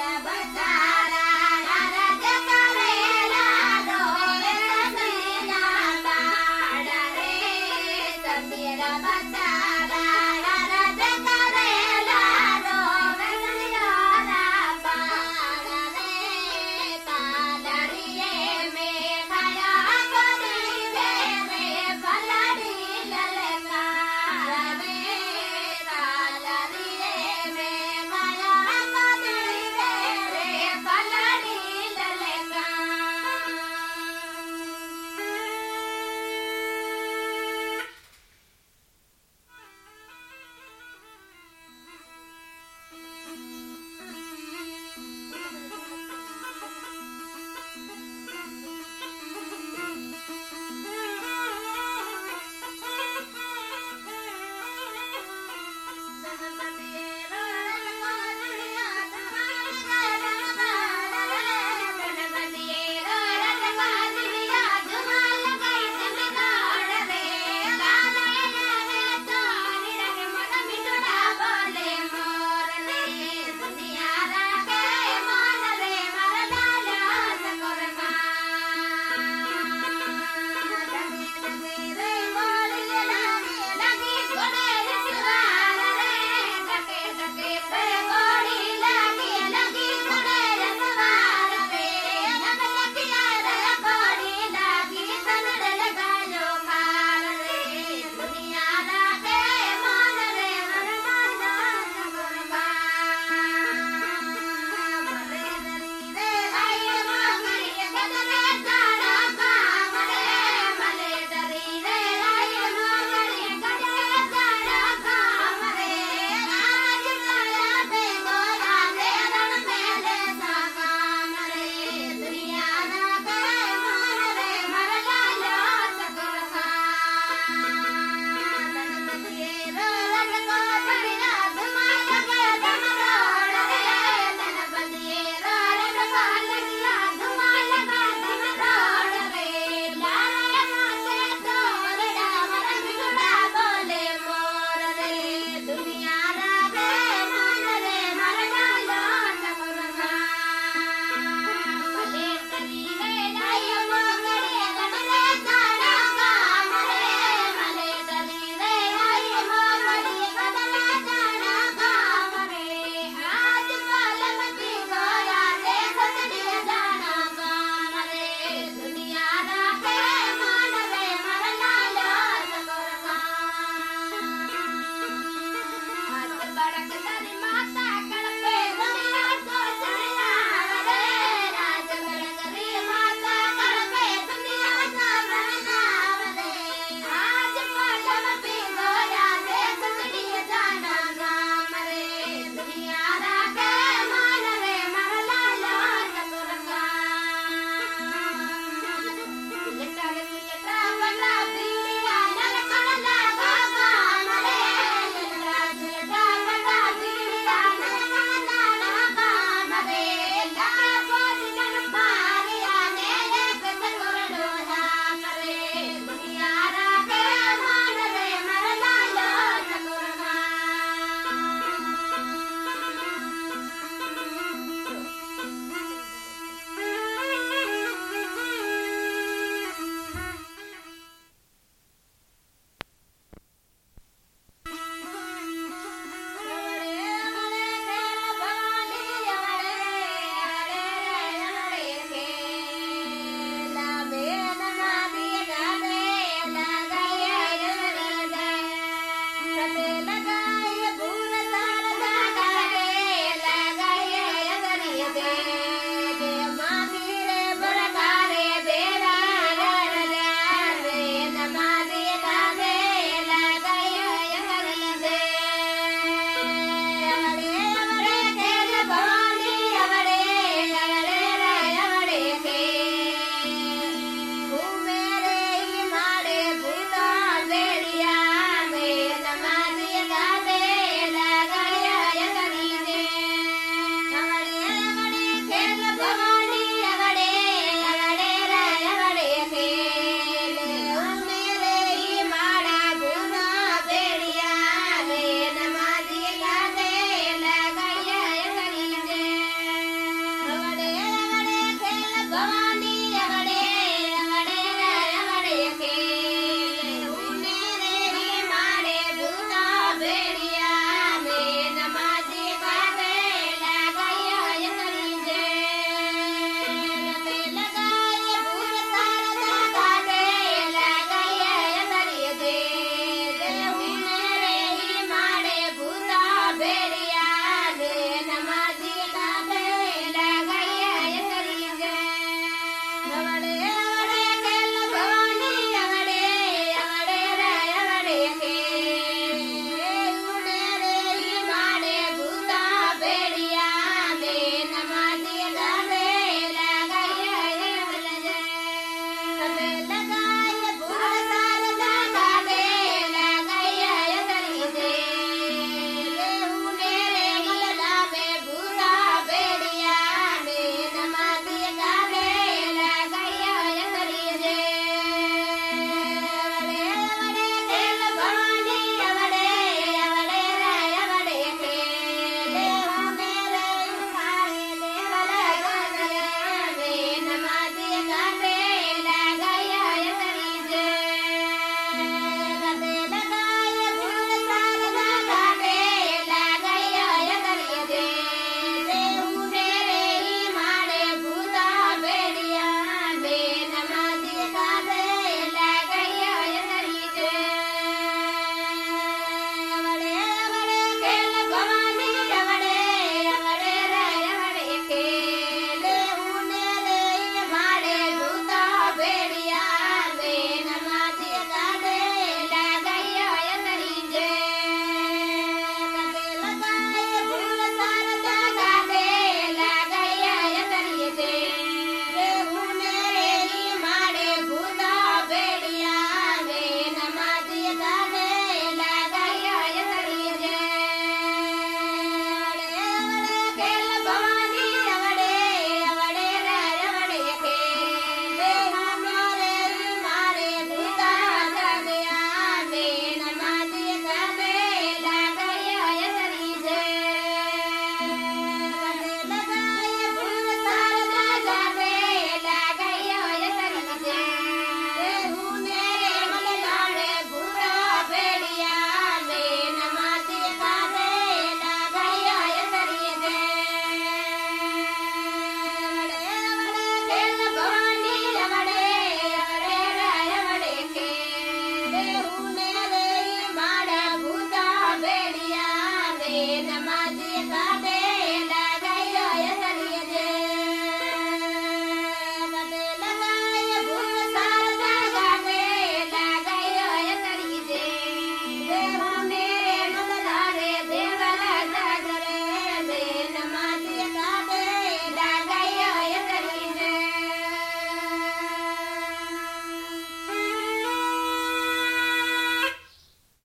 Ganpata